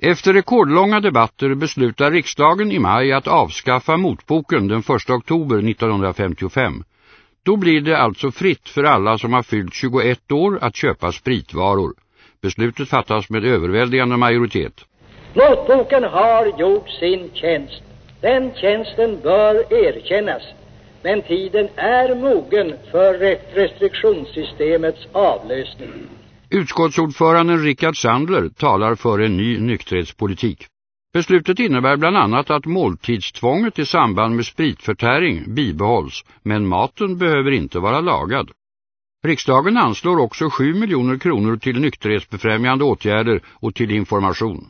Efter rekordlånga debatter beslutar riksdagen i maj att avskaffa motboken den 1 oktober 1955. Då blir det alltså fritt för alla som har fyllt 21 år att köpa spritvaror. Beslutet fattas med överväldigande majoritet. Motboken har gjort sin tjänst. Den tjänsten bör erkännas. Men tiden är mogen för restriktionssystemets avlösning. Utskottsordföranden Rickard Sandler talar för en ny nykterhetspolitik. Beslutet innebär bland annat att måltidstvånget i samband med spritförtäring bibehålls, men maten behöver inte vara lagad. Riksdagen anslår också 7 miljoner kronor till nykterhetsbefrämjande åtgärder och till information.